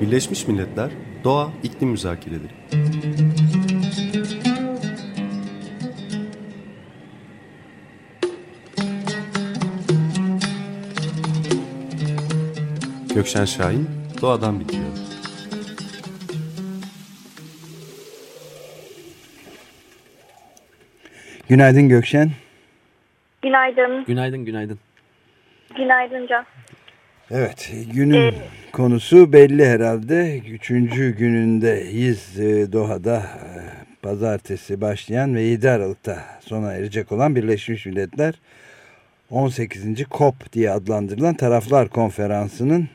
Birleşmiş Milletler Doğa İklim Müzakereleri Gökşen Şahin Doğadan Bitiyor Günaydın Gökşen. Günaydın. Günaydın, günaydın. Günaydın Can. Evet, günün ee, konusu belli herhalde. Üçüncü günündeyiz e, Doha'da e, pazartesi başlayan ve 7 Aralık'ta sona erecek olan Birleşmiş Milletler 18. COP diye adlandırılan Taraflar Konferansı'nın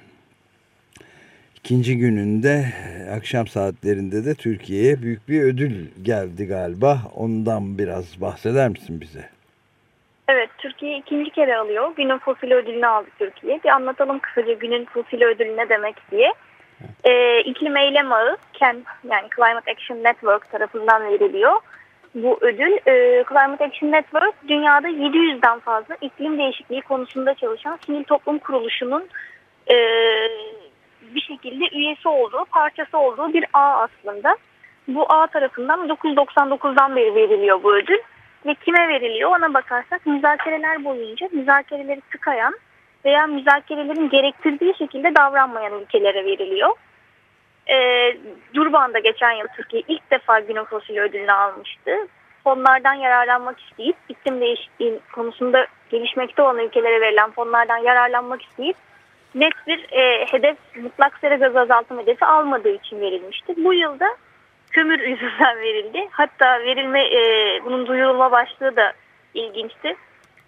ikinci gününde akşam saatlerinde de Türkiye'ye büyük bir ödül geldi galiba. Ondan biraz bahseder misin bize? Evet, Türkiye ikinci kere alıyor. Günün fosil ödülünü aldı Türkiye. Bir anlatalım kısaca günün fosil ödülü ne demek diye. Ee, iklim eylem ağı, CAN, yani Climate Action Network tarafından veriliyor. Bu ödül, e, Climate Action Network dünyada 700'den fazla iklim değişikliği konusunda çalışan sivil toplum kuruluşunun e, bir şekilde üyesi olduğu, parçası olduğu bir ağ aslında. Bu ağ tarafından 1999'dan beri veriliyor bu ödül. Ve kime veriliyor ona bakarsak müzakereler boyunca müzakereleri tıkayan veya müzakerelerin gerektirdiği şekilde davranmayan ülkelere veriliyor. E, Durban'da geçen yıl Türkiye ilk defa günün fosil ödülünü almıştı. Fonlardan yararlanmak isteyip iklim değişikliği konusunda gelişmekte olan ülkelere verilen fonlardan yararlanmak isteyip net bir e, hedef mutlak sera gazı azaltım hedefi almadığı için verilmişti. Bu yılda kömür yüzünden verildi. Hatta verilme e, bunun duyurulma başlığı da ilginçti.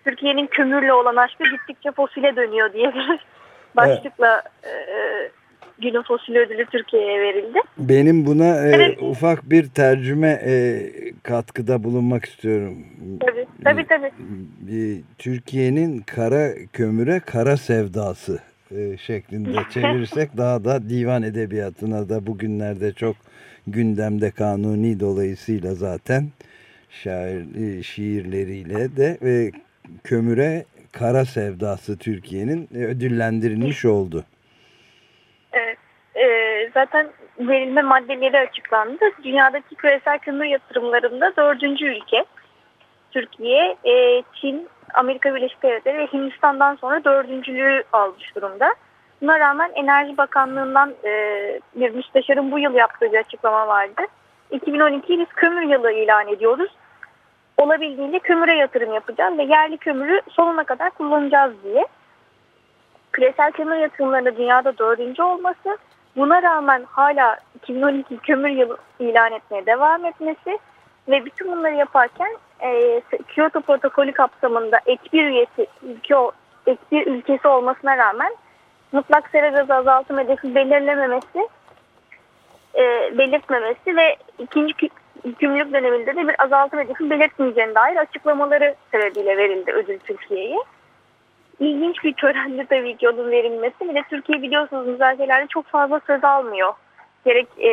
Türkiye'nin kömürle olan aşkı gittikçe fosile dönüyor diye bir başlıkla evet. e, günün fosil ödülü Türkiye'ye verildi. Benim buna e, evet. ufak bir tercüme e, katkıda bulunmak istiyorum. Tabii tabii. tabii. Türkiye'nin kara kömüre kara sevdası e, şeklinde çevirirsek daha da divan edebiyatına da bugünlerde çok gündemde kanuni dolayısıyla zaten şair, e, şiirleriyle de ve kömüre kara sevdası Türkiye'nin ödüllendirilmiş oldu. E, zaten verilme maddeleri açıklandı. Dünyadaki küresel kömür yatırımlarında dördüncü ülke. Türkiye, e, Çin, Amerika Birleşik Devletleri ve Hindistan'dan sonra dördüncülüğü almış durumda. Buna rağmen Enerji Bakanlığı'ndan e, bir müsteşarın bu yıl yaptığı bir açıklama vardı. 2012'yi biz kömür yılı ilan ediyoruz. Olabildiğince kömüre yatırım yapacağız ve yerli kömürü sonuna kadar kullanacağız diye. Küresel kömür yatırımlarında dünyada dördüncü olması, buna rağmen hala 2012 kömür yılı ilan etmeye devam etmesi ve bütün bunları yaparken e, Kyoto protokolü kapsamında ek bir üyesi ülke, ek bir ülkesi olmasına rağmen mutlak sera gazı azaltım hedefi belirlememesi, e, belirtmemesi ve ikinci yükümlülük döneminde de bir azaltım hedefi belirtmeyeceğine dair açıklamaları sebebiyle verildi ödül Türkiye'ye. İlginç bir törendi tabii ki onun verilmesi. Bir de Türkiye biliyorsunuz müzakerelerde çok fazla söz almıyor. Gerek e,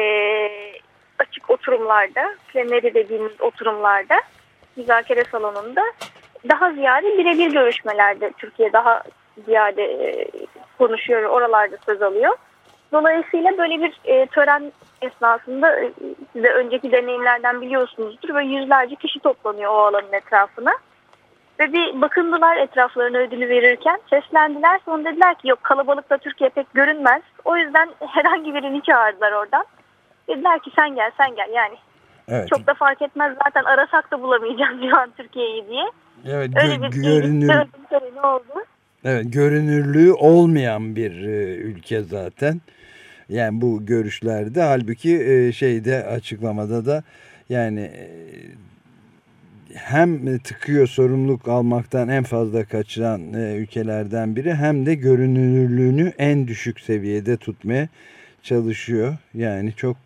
açık oturumlarda, pleneri dediğimiz oturumlarda, müzakere salonunda daha ziyade birebir görüşmelerde Türkiye daha ziyade e, konuşuyor, oralarda söz alıyor. Dolayısıyla böyle bir e, tören esnasında e, size önceki deneyimlerden biliyorsunuzdur. Böyle yüzlerce kişi toplanıyor o alanın etrafına. Ve bir bakındılar etraflarına ödülü verirken seslendiler. Sonra dediler ki yok kalabalıkta Türkiye pek görünmez. O yüzden herhangi birini çağırdılar oradan. Dediler ki sen gel sen gel yani. Evet. Çok da fark etmez zaten arasak da bulamayacağız şu an Türkiye'yi diye. Evet Öyle bir görünür. Ne oldu? Evet, görünürlüğü olmayan bir e, ülke zaten. Yani bu görüşlerde halbuki e, şeyde açıklamada da yani e, hem tıkıyor sorumluluk almaktan en fazla kaçıran e, ülkelerden biri hem de görünürlüğünü en düşük seviyede tutmaya çalışıyor. Yani çok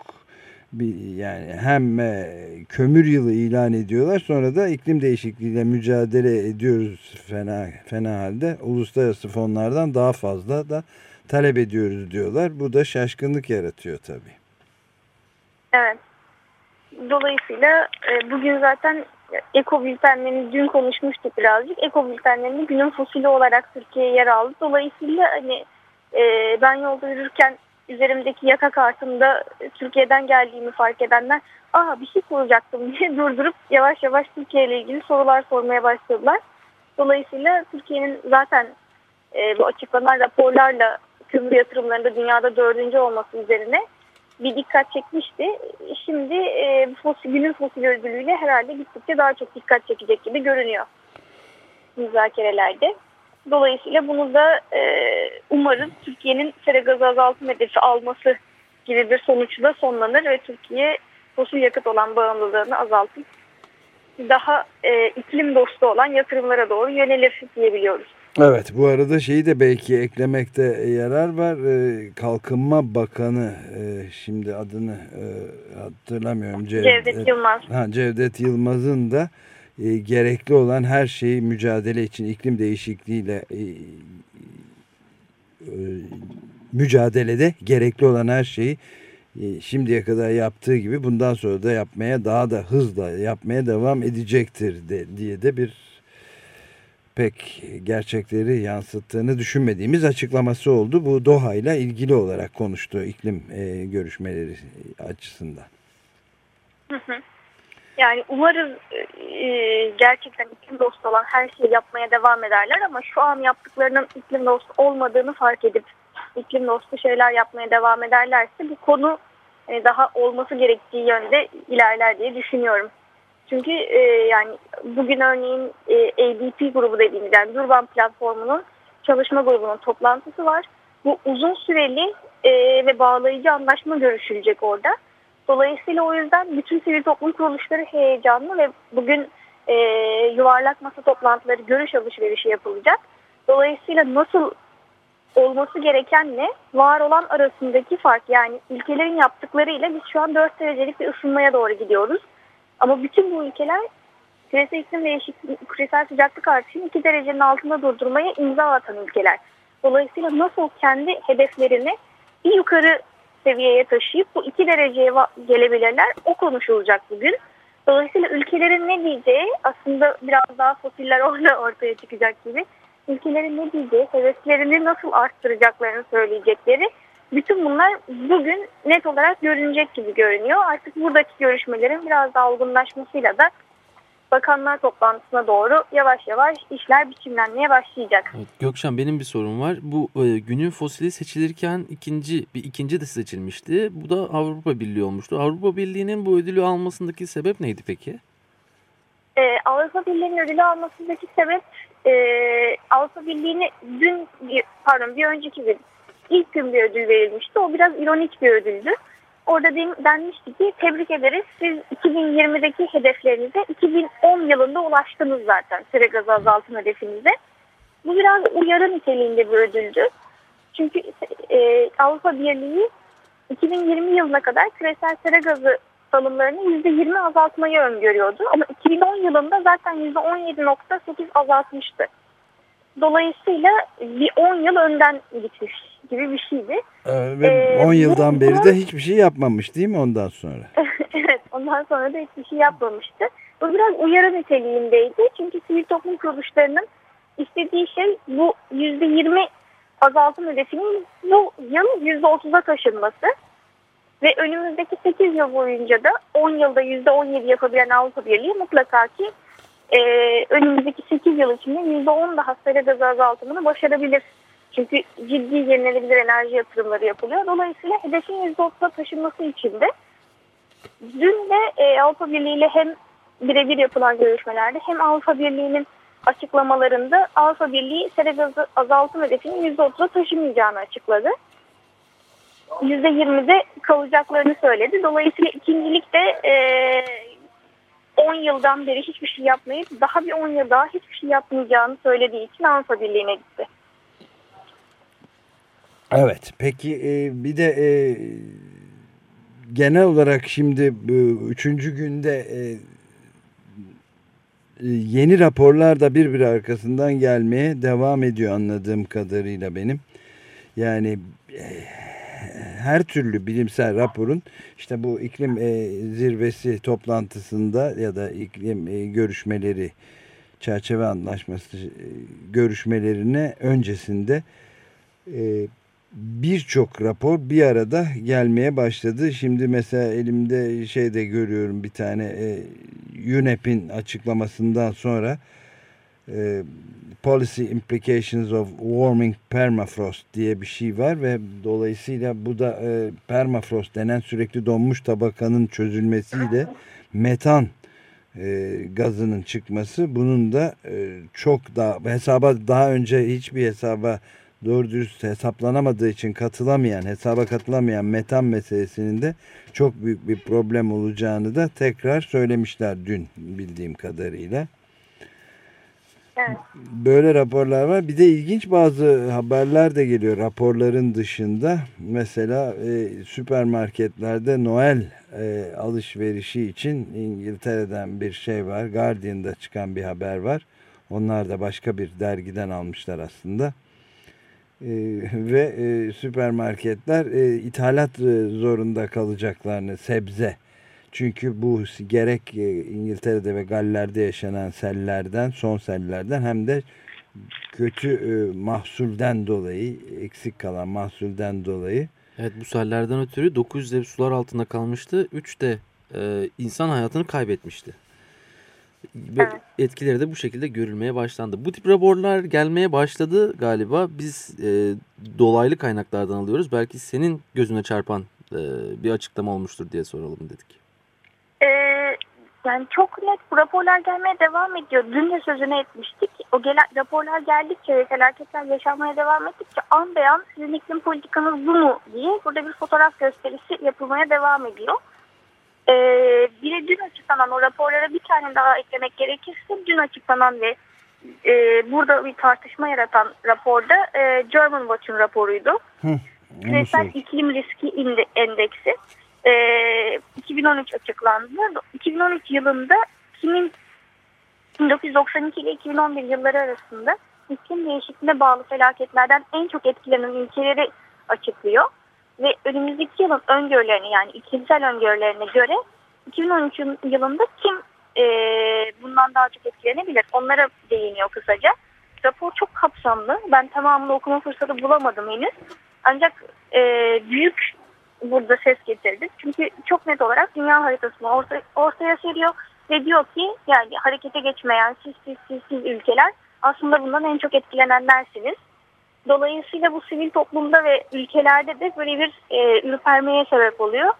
bir yani hem e, kömür yılı ilan ediyorlar sonra da iklim değişikliğiyle mücadele ediyoruz fena fena halde uluslararası fonlardan daha fazla da talep ediyoruz diyorlar. Bu da şaşkınlık yaratıyor tabii. Evet. Dolayısıyla e, bugün zaten eko bültenlerini dün konuşmuştuk birazcık. Eko bültenlerinin günün fosili olarak Türkiye'ye yer aldı. Dolayısıyla hani e, ben yolda yürürken üzerimdeki yaka kartında Türkiye'den geldiğimi fark edenler aa bir şey soracaktım diye durdurup yavaş yavaş Türkiye ile ilgili sorular sormaya başladılar. Dolayısıyla Türkiye'nin zaten e, bu açıklanan raporlarla kömür yatırımlarında dünyada dördüncü olması üzerine bir dikkat çekmişti. Şimdi e, fosil, günün fosil ödülüyle herhalde gittikçe daha çok dikkat çekecek gibi görünüyor müzakerelerde. Dolayısıyla bunu da e, umarız Türkiye'nin sera gazı azaltım hedefi alması gibi bir sonuçla sonlanır ve Türkiye fosil yakıt olan bağımlılığını azaltıp daha e, iklim dostu olan yatırımlara doğru yönelir diyebiliyoruz. Evet bu arada şeyi de belki eklemekte yarar var. Ee, Kalkınma Bakanı e, şimdi adını e, hatırlamıyorum. Cevdet, Cevdet Yılmaz. Ha, Cevdet Yılmaz'ın da e, gerekli olan her şeyi mücadele için iklim değişikliğiyle e, e, mücadelede gerekli olan her şeyi e, şimdiye kadar yaptığı gibi bundan sonra da yapmaya daha da hızla yapmaya devam edecektir de, diye de bir pek gerçekleri yansıttığını düşünmediğimiz açıklaması oldu. Bu Doha ile ilgili olarak konuştu iklim e, görüşmeleri açısından. Hı hı. Yani umarız e, gerçekten iklim dostu olan her şeyi yapmaya devam ederler ama şu an yaptıklarının iklim dostu olmadığını fark edip iklim dostu şeyler yapmaya devam ederlerse bu konu e, daha olması gerektiği yönde ilerler diye düşünüyorum. Çünkü e, yani bugün örneğin e, ADP grubu dediğimiz yani Durban platformunun çalışma grubunun toplantısı var. Bu uzun süreli e, ve bağlayıcı anlaşma görüşülecek orada. Dolayısıyla o yüzden bütün sivil toplum kuruluşları heyecanlı ve bugün e, yuvarlak masa toplantıları, görüş alışverişi yapılacak. Dolayısıyla nasıl olması gerekenle var olan arasındaki fark yani ülkelerin yaptıklarıyla biz şu an 4 derecelik bir ısınmaya doğru gidiyoruz. Ama bütün bu ülkeler küresel iklim değişikliği, küresel sıcaklık artışını 2 derecenin altında durdurmaya imza atan ülkeler. Dolayısıyla nasıl kendi hedeflerini bir yukarı seviyeye taşıyıp bu 2 dereceye gelebilirler o konuşulacak bugün. Dolayısıyla ülkelerin ne diyeceği aslında biraz daha fosiller orada ortaya çıkacak gibi. Ülkelerin ne diyeceği, hedeflerini nasıl arttıracaklarını söyleyecekleri bütün bunlar bugün net olarak görünecek gibi görünüyor. Artık buradaki görüşmelerin biraz daha olgunlaşmasıyla da bakanlar toplantısına doğru yavaş yavaş işler biçimlenmeye başlayacak. Evet, Gökşen benim bir sorum var. Bu e, günün fosili seçilirken ikinci bir ikinci de seçilmişti. Bu da Avrupa Birliği olmuştu. Avrupa Birliği'nin bu ödülü almasındaki sebep neydi peki? Ee, Avrupa Birliği'nin ödülü almasındaki sebep e, Avrupa Birliği'ne dün pardon bir önceki gün ilk gün bir ödül verilmişti. O biraz ironik bir ödüldü. Orada denmişti ki tebrik ederiz siz 2020'deki hedeflerinize 2010 yılında ulaştınız zaten sera gazı azaltım hedefinize. Bu biraz uyarı niteliğinde bir ödüldü. Çünkü e, Avrupa Birliği 2020 yılına kadar küresel sera gazı salımlarını %20 azaltmayı öngörüyordu. Ama 2010 yılında zaten %17.8 azaltmıştı. Dolayısıyla bir 10 yıl önden gitmiş gibi bir şeydi. Ee, ve 10 yıldan bu, beri de hiçbir şey yapmamış değil mi ondan sonra? evet ondan sonra da hiçbir şey yapmamıştı. Bu biraz uyarı niteliğindeydi. Çünkü sivil toplum kuruluşlarının istediği şey bu %20 azaltım hedefinin bu yıl %30'a taşınması. Ve önümüzdeki 8 yıl boyunca da 10 yılda %17 yapabilen Avrupa Birliği mutlaka ki e, önümüzdeki 8 yıl içinde %10 daha sera gazı azaltımını başarabilir. Çünkü ciddi yenilenebilir enerji yatırımları yapılıyor. Dolayısıyla hedefin %30'a taşınması için de dün de e, Avrupa Birliği ile hem birebir yapılan görüşmelerde hem Avrupa Birliği'nin açıklamalarında Avrupa Birliği sera gazı azaltım hedefini %30'a taşımayacağını açıkladı. %20'de kalacaklarını söyledi. Dolayısıyla ikincilik de e, 10 yıldan beri hiçbir şey yapmayıp daha bir 10 yıl daha hiçbir şey yapmayacağını söylediği için Avrupa Birliği'ne gitti. Evet peki e, bir de e, genel olarak şimdi bu üçüncü günde e, e, yeni raporlar da birbiri arkasından gelmeye devam ediyor anladığım kadarıyla benim. Yani e, her türlü bilimsel raporun işte bu iklim e, zirvesi toplantısında ya da iklim e, görüşmeleri çerçeve anlaşması e, görüşmelerine öncesinde e, birçok rapor bir arada gelmeye başladı. Şimdi mesela elimde şeyde görüyorum bir tane e, UNEP'in açıklamasından sonra e, Policy Implications of Warming Permafrost diye bir şey var ve dolayısıyla bu da e, permafrost denen sürekli donmuş tabakanın çözülmesiyle metan e, gazının çıkması bunun da e, çok daha hesaba daha önce hiçbir hesaba doğru dürüst hesaplanamadığı için katılamayan hesaba katılamayan metan meselesinin de çok büyük bir problem olacağını da tekrar söylemişler dün bildiğim kadarıyla. Evet. Böyle raporlar var. Bir de ilginç bazı haberler de geliyor raporların dışında. Mesela e, süpermarketlerde Noel e, alışverişi için İngiltere'den bir şey var. Guardian'da çıkan bir haber var. Onlar da başka bir dergiden almışlar aslında. E, ve e, süpermarketler e, ithalat e, zorunda kalacaklarını sebze çünkü bu gerek İngiltere'de ve Galler'de yaşanan sellerden, son sellerden hem de kötü mahsulden dolayı, eksik kalan mahsulden dolayı. Evet bu sellerden ötürü 900 ev sular altında kalmıştı. 3 de insan hayatını kaybetmişti. Ve Evet. etkileri de bu şekilde görülmeye başlandı. Bu tip raporlar gelmeye başladı galiba. Biz e, dolaylı kaynaklardan alıyoruz. Belki senin gözüne çarpan e, bir açıklama olmuştur diye soralım dedik. Ee, yani çok net bu raporlar gelmeye devam ediyor. Dün de sözünü etmiştik. O gelen raporlar geldikçe ve felaketler yaşanmaya devam ettikçe an beyan sizin iklim politikanız bu mu diye burada bir fotoğraf gösterisi yapılmaya devam ediyor. Ee, bir de dün açıklanan o raporlara bir tane daha eklemek gerekirse dün açıklanan ve e, burada bir tartışma yaratan raporda e, German Watch'un raporuydu. Küresel iklim riski endeksi e, 2013 açıklandı. 2013 yılında kimin 1992 ile 2011 yılları arasında iklim değişikliğine bağlı felaketlerden en çok etkilenen ülkeleri açıklıyor. Ve önümüzdeki yılın öngörülerine yani iklimsel öngörülerine göre 2013 yıl- yılında kim e, bundan daha çok etkilenebilir? Onlara değiniyor kısaca. Rapor çok kapsamlı. Ben tamamını okuma fırsatı bulamadım henüz. Ancak e, büyük burada ses getirdi. Çünkü çok net olarak dünya haritasını orta, ortaya seriyor ve diyor ki yani harekete geçmeyen siz siz siz siz ülkeler aslında bundan en çok etkilenenlersiniz. Dolayısıyla bu sivil toplumda ve ülkelerde de böyle bir e, ürpermeye sebep oluyor.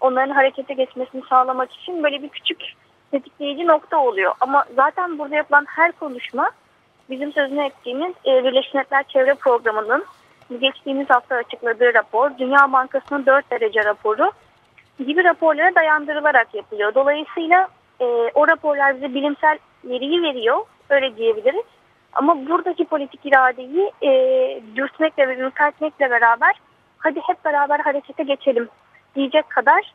Onların harekete geçmesini sağlamak için böyle bir küçük tetikleyici nokta oluyor. Ama zaten burada yapılan her konuşma bizim sözünü ettiğimiz e, Birleşmiş Milletler Çevre Programı'nın geçtiğimiz hafta açıkladığı rapor, Dünya Bankası'nın 4 derece raporu gibi raporlara dayandırılarak yapılıyor. Dolayısıyla e, o raporlar bize bilimsel veriyi veriyor, öyle diyebiliriz. Ama buradaki politik iradeyi e, dürtmekle ve ürpertmekle beraber hadi hep beraber harekete geçelim diyecek kadar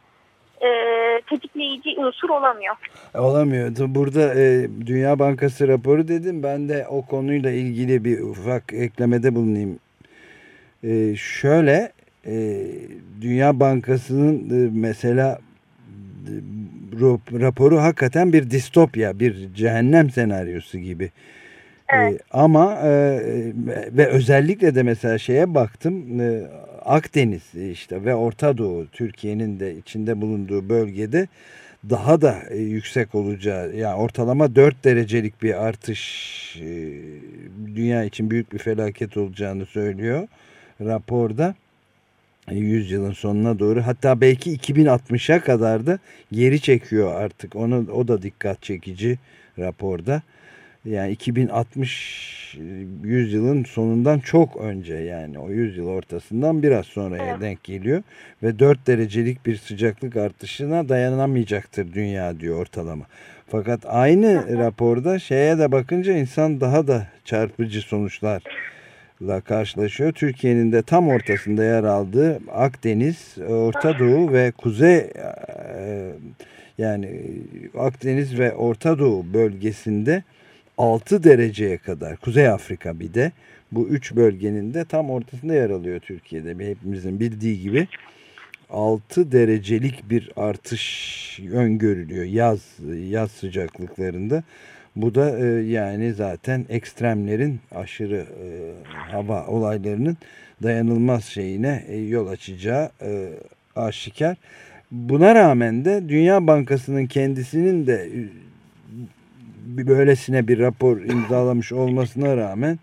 e, tetikleyici unsur olamıyor. Olamıyor. Burada e, Dünya Bankası raporu dedim. Ben de o konuyla ilgili bir ufak eklemede bulunayım. E, şöyle e, Dünya Bankası'nın e, mesela e, raporu hakikaten bir distopya, bir cehennem senaryosu gibi. Evet. E, ama e, ve özellikle de mesela şeye baktım e, Akdeniz işte ve Orta Doğu Türkiye'nin de içinde bulunduğu bölgede daha da e, yüksek olacağı yani ortalama 4 derecelik bir artış e, dünya için büyük bir felaket olacağını söylüyor raporda. 100 yılın sonuna doğru hatta belki 2060'a kadar da geri çekiyor artık. Onu o da dikkat çekici raporda. Yani 2060 100 yılın sonundan çok önce yani o 100 yıl ortasından biraz sonraya Evet. denk geliyor ve 4 derecelik bir sıcaklık artışına dayanamayacaktır dünya diyor ortalama. Fakat aynı raporda şeye de bakınca insan daha da çarpıcı sonuçlarla karşılaşıyor. Türkiye'nin de tam ortasında yer aldığı Akdeniz, Orta Doğu ve Kuzey e, yani Akdeniz ve Orta Doğu bölgesinde 6 dereceye kadar Kuzey Afrika bir de bu üç bölgenin de tam ortasında yer alıyor Türkiye'de. Hepimizin bildiği gibi 6 derecelik bir artış öngörülüyor yaz yaz sıcaklıklarında. Bu da e, yani zaten ekstremlerin aşırı e, hava olaylarının dayanılmaz şeyine e, yol açacağı e, aşikar. Buna rağmen de Dünya Bankası'nın kendisinin de böylesine bir rapor imzalamış olmasına rağmen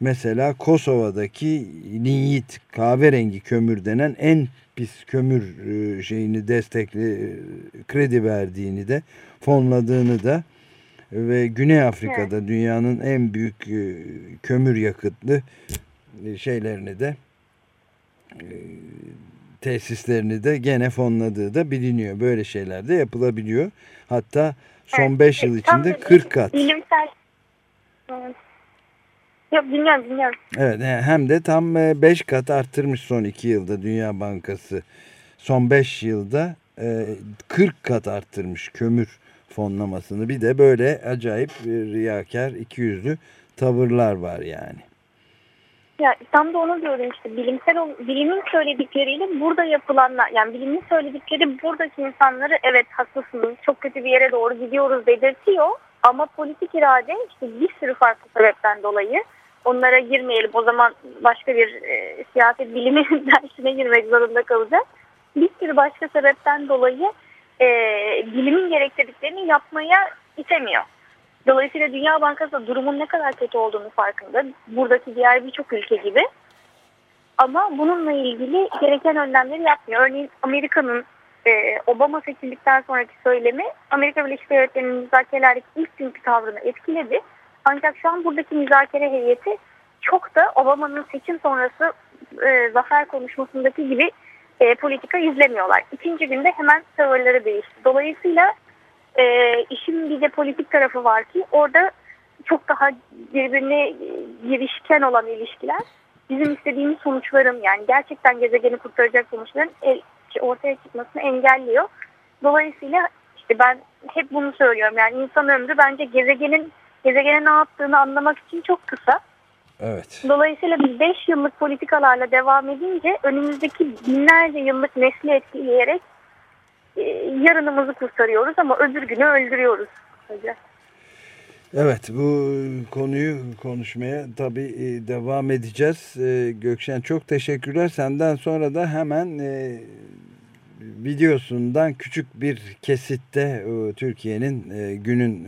mesela Kosova'daki linyit kahverengi kömür denen en pis kömür e, şeyini destekli e, kredi verdiğini de fonladığını da ve Güney Afrika'da evet. dünyanın en büyük e, kömür yakıtlı şeylerini de tesislerini de gene fonladığı da biliniyor. Böyle şeyler de yapılabiliyor. Hatta son 5 evet. yıl içinde 40 kat. Bilimsel. Yok dinliyorum dinliyorum. Evet hem de tam 5 kat arttırmış son 2 yılda Dünya Bankası. Son 5 yılda 40 kat arttırmış kömür fonlamasını. Bir de böyle acayip riyakar ikiyüzlü tavırlar var yani. Ya tam da onu diyorum işte bilimsel bilimin söyledikleriyle burada yapılanlar yani bilimin söyledikleri buradaki insanları evet haklısınız çok kötü bir yere doğru gidiyoruz dedirtiyor ama politik irade işte bir sürü farklı sebepten dolayı onlara girmeyelim o zaman başka bir e, siyaset bilimi dersine girmek zorunda kalacak. Bir sürü başka sebepten dolayı e, bilimin gerektirdiklerini yapmaya itemiyor. Dolayısıyla Dünya Bankası da durumun ne kadar kötü olduğunu farkında. Buradaki diğer birçok ülke gibi. Ama bununla ilgili gereken önlemleri yapmıyor. Örneğin Amerika'nın e, Obama seçildikten sonraki söylemi Amerika Birleşik Devletleri'nin müzakerelerdeki ilk günkü tavrını etkiledi. Ancak şu an buradaki müzakere heyeti çok da Obama'nın seçim sonrası e, zafer konuşmasındaki gibi e, politika izlemiyorlar. İkinci günde hemen tavırları değişti. Dolayısıyla e, işin bir de politik tarafı var ki orada çok daha birbirine girişken olan ilişkiler bizim istediğimiz sonuçların yani gerçekten gezegeni kurtaracak sonuçların el, ortaya çıkmasını engelliyor. Dolayısıyla işte ben hep bunu söylüyorum yani insan ömrü bence gezegenin gezegene ne yaptığını anlamak için çok kısa. Evet. Dolayısıyla biz 5 yıllık politikalarla devam edince önümüzdeki binlerce yıllık nesli etkileyerek e, yarınımızı kurtarıyoruz ama öbür günü öldürüyoruz. Evet bu konuyu konuşmaya tabii e, devam edeceğiz. E, Gökşen çok teşekkürler. Senden sonra da hemen videosundan küçük bir kesitte Türkiye'nin günün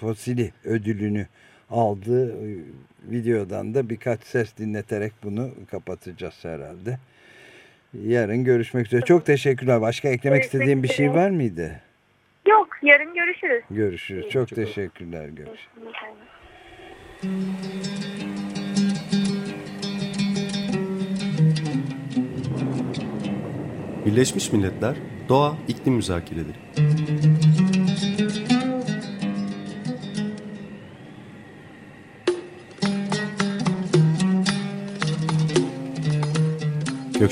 fosili ödülünü aldığı videodan da birkaç ses dinleterek bunu kapatacağız herhalde. Yarın görüşmek üzere. Çok teşekkürler. Başka eklemek görüşmek istediğin bir şey var mıydı? Yok. Yarın görüşürüz. Görüşürüz. Çok teşekkürler. Görüşürüz. Birleşmiş Milletler Doğa İklim Müzakereleri